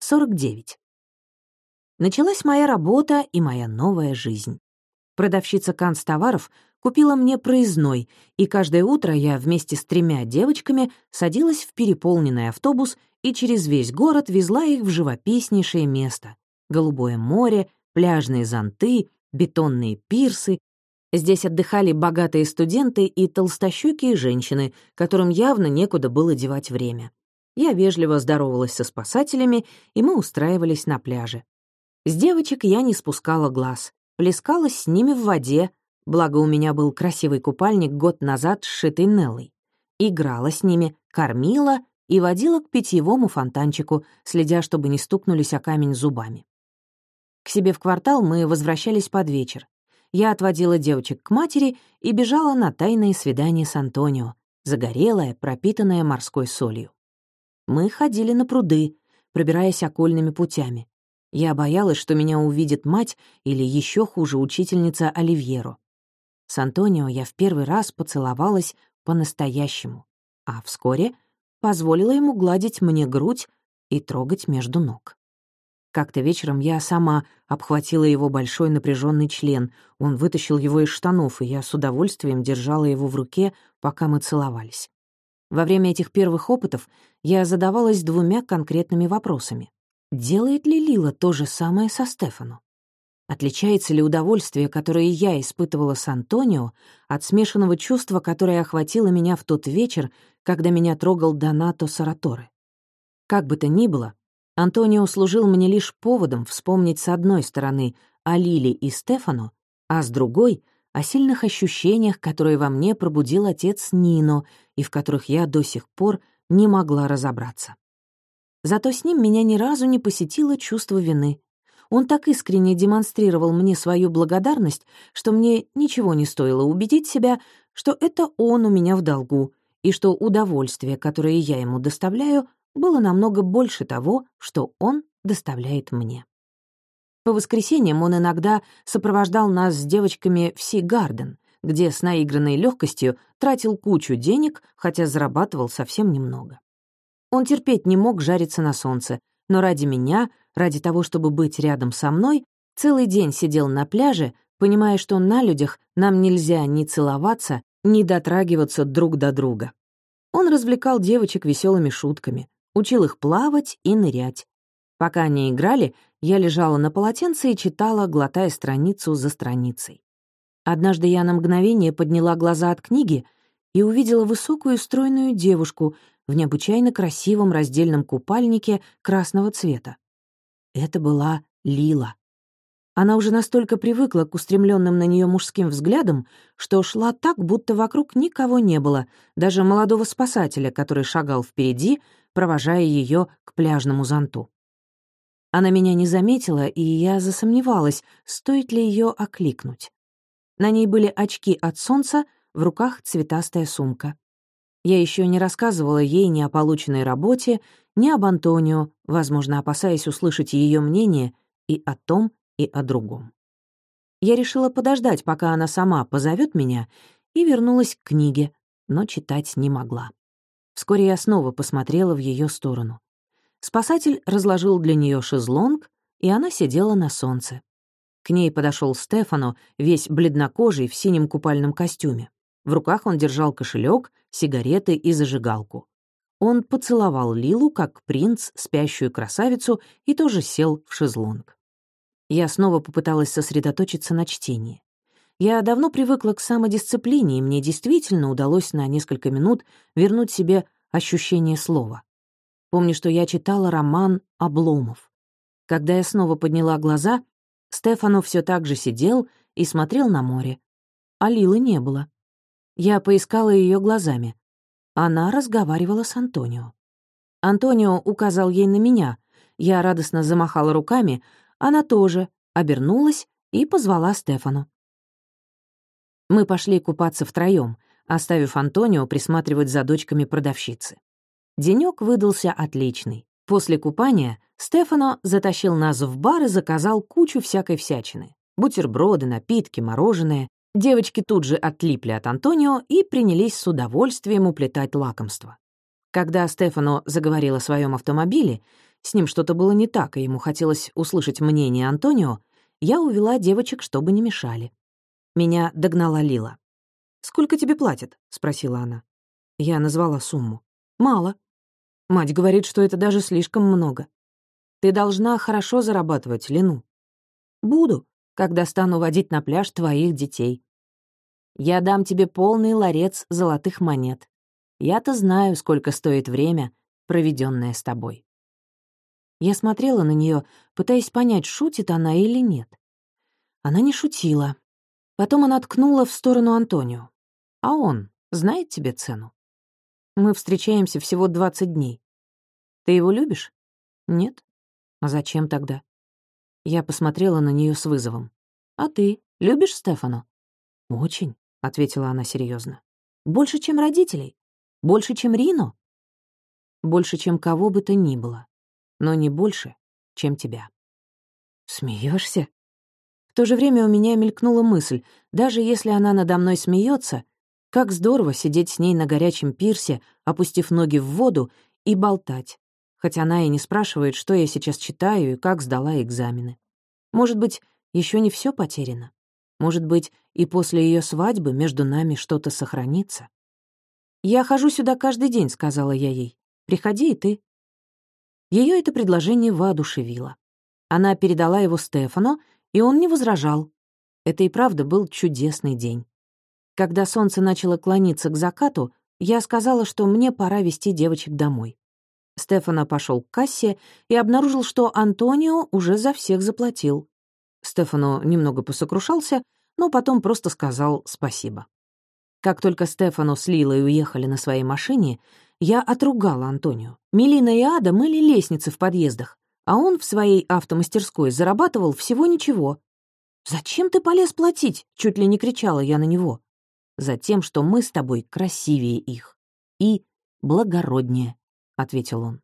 49. Началась моя работа и моя новая жизнь. Продавщица канцтоваров купила мне проездной, и каждое утро я вместе с тремя девочками садилась в переполненный автобус и через весь город везла их в живописнейшее место. Голубое море, пляжные зонты, бетонные пирсы. Здесь отдыхали богатые студенты и толстощекие женщины, которым явно некуда было девать время. Я вежливо здоровалась со спасателями, и мы устраивались на пляже. С девочек я не спускала глаз, плескалась с ними в воде, благо у меня был красивый купальник год назад, сшитый Неллой. Играла с ними, кормила и водила к питьевому фонтанчику, следя, чтобы не стукнулись о камень зубами. К себе в квартал мы возвращались под вечер. Я отводила девочек к матери и бежала на тайное свидание с Антонио, загорелая, пропитанная морской солью. Мы ходили на пруды, пробираясь окольными путями. Я боялась, что меня увидит мать или еще хуже учительница Оливьеро. С Антонио я в первый раз поцеловалась по-настоящему, а вскоре позволила ему гладить мне грудь и трогать между ног. Как-то вечером я сама обхватила его большой напряженный член. Он вытащил его из штанов, и я с удовольствием держала его в руке, пока мы целовались. Во время этих первых опытов я задавалась двумя конкретными вопросами. Делает ли Лила то же самое со Стефану? Отличается ли удовольствие, которое я испытывала с Антонио, от смешанного чувства, которое охватило меня в тот вечер, когда меня трогал Донато Сараторе? Как бы то ни было, Антонио служил мне лишь поводом вспомнить с одной стороны о Лиле и Стефану, а с другой — о сильных ощущениях, которые во мне пробудил отец Нино и в которых я до сих пор не могла разобраться. Зато с ним меня ни разу не посетило чувство вины. Он так искренне демонстрировал мне свою благодарность, что мне ничего не стоило убедить себя, что это он у меня в долгу, и что удовольствие, которое я ему доставляю, было намного больше того, что он доставляет мне. По воскресеньям он иногда сопровождал нас с девочками в Си-Гарден, где с наигранной легкостью тратил кучу денег, хотя зарабатывал совсем немного. Он терпеть не мог жариться на солнце, но ради меня, ради того, чтобы быть рядом со мной, целый день сидел на пляже, понимая, что на людях нам нельзя ни целоваться, ни дотрагиваться друг до друга. Он развлекал девочек веселыми шутками, учил их плавать и нырять. Пока они играли, я лежала на полотенце и читала, глотая страницу за страницей. Однажды я на мгновение подняла глаза от книги и увидела высокую стройную девушку в необычайно красивом раздельном купальнике красного цвета. Это была Лила. Она уже настолько привыкла к устремленным на нее мужским взглядам, что шла так, будто вокруг никого не было, даже молодого спасателя, который шагал впереди, провожая ее к пляжному зонту. Она меня не заметила, и я засомневалась, стоит ли ее окликнуть. На ней были очки от солнца, в руках цветастая сумка. Я еще не рассказывала ей ни о полученной работе, ни об Антонио, возможно, опасаясь услышать ее мнение и о том, и о другом. Я решила подождать, пока она сама позовет меня, и вернулась к книге, но читать не могла. Вскоре я снова посмотрела в ее сторону. Спасатель разложил для нее шезлонг, и она сидела на солнце. К ней подошел Стефано, весь бледнокожий в синем купальном костюме. В руках он держал кошелек, сигареты и зажигалку. Он поцеловал Лилу, как принц, спящую красавицу, и тоже сел в шезлонг. Я снова попыталась сосредоточиться на чтении. Я давно привыкла к самодисциплине, и мне действительно удалось на несколько минут вернуть себе ощущение слова. Помню, что я читала роман «Обломов». Когда я снова подняла глаза, Стефано все так же сидел и смотрел на море. А Лилы не было. Я поискала ее глазами. Она разговаривала с Антонио. Антонио указал ей на меня. Я радостно замахала руками, она тоже, обернулась и позвала Стефану. Мы пошли купаться втроем, оставив Антонио присматривать за дочками продавщицы. Денёк выдался отличный. После купания Стефано затащил нас в бар и заказал кучу всякой всячины. Бутерброды, напитки, мороженое. Девочки тут же отлипли от Антонио и принялись с удовольствием уплетать лакомство. Когда Стефано заговорил о своем автомобиле, с ним что-то было не так, и ему хотелось услышать мнение Антонио, я увела девочек, чтобы не мешали. Меня догнала Лила. «Сколько тебе платят?» — спросила она. Я назвала сумму. «Мало». Мать говорит, что это даже слишком много. Ты должна хорошо зарабатывать, Лину. Буду, когда стану водить на пляж твоих детей. Я дам тебе полный ларец золотых монет. Я-то знаю, сколько стоит время, проведенное с тобой. Я смотрела на нее, пытаясь понять, шутит она или нет. Она не шутила. Потом она ткнула в сторону Антонио. А он знает тебе цену? Мы встречаемся всего 20 дней. Ты его любишь? Нет? А зачем тогда? Я посмотрела на нее с вызовом. А ты любишь Стефану? Очень. — ответила она серьезно. «Больше, чем родителей? Больше, чем Рино?» «Больше, чем кого бы то ни было. Но не больше, чем тебя». Смеешься? В то же время у меня мелькнула мысль, даже если она надо мной смеется, как здорово сидеть с ней на горячем пирсе, опустив ноги в воду, и болтать, хотя она и не спрашивает, что я сейчас читаю и как сдала экзамены. Может быть, еще не все потеряно. Может быть, и после ее свадьбы между нами что-то сохранится? «Я хожу сюда каждый день», — сказала я ей. «Приходи и ты». Ее это предложение воодушевило. Она передала его Стефану, и он не возражал. Это и правда был чудесный день. Когда солнце начало клониться к закату, я сказала, что мне пора вести девочек домой. Стефана пошел к кассе и обнаружил, что Антонио уже за всех заплатил. Стефану немного посокрушался, но потом просто сказал спасибо. Как только Стефану с Лилой уехали на своей машине, я отругала Антонио. Мелина и Ада мыли лестницы в подъездах, а он в своей автомастерской зарабатывал всего ничего. «Зачем ты полез платить?» — чуть ли не кричала я на него. «Затем, что мы с тобой красивее их. И благороднее», — ответил он.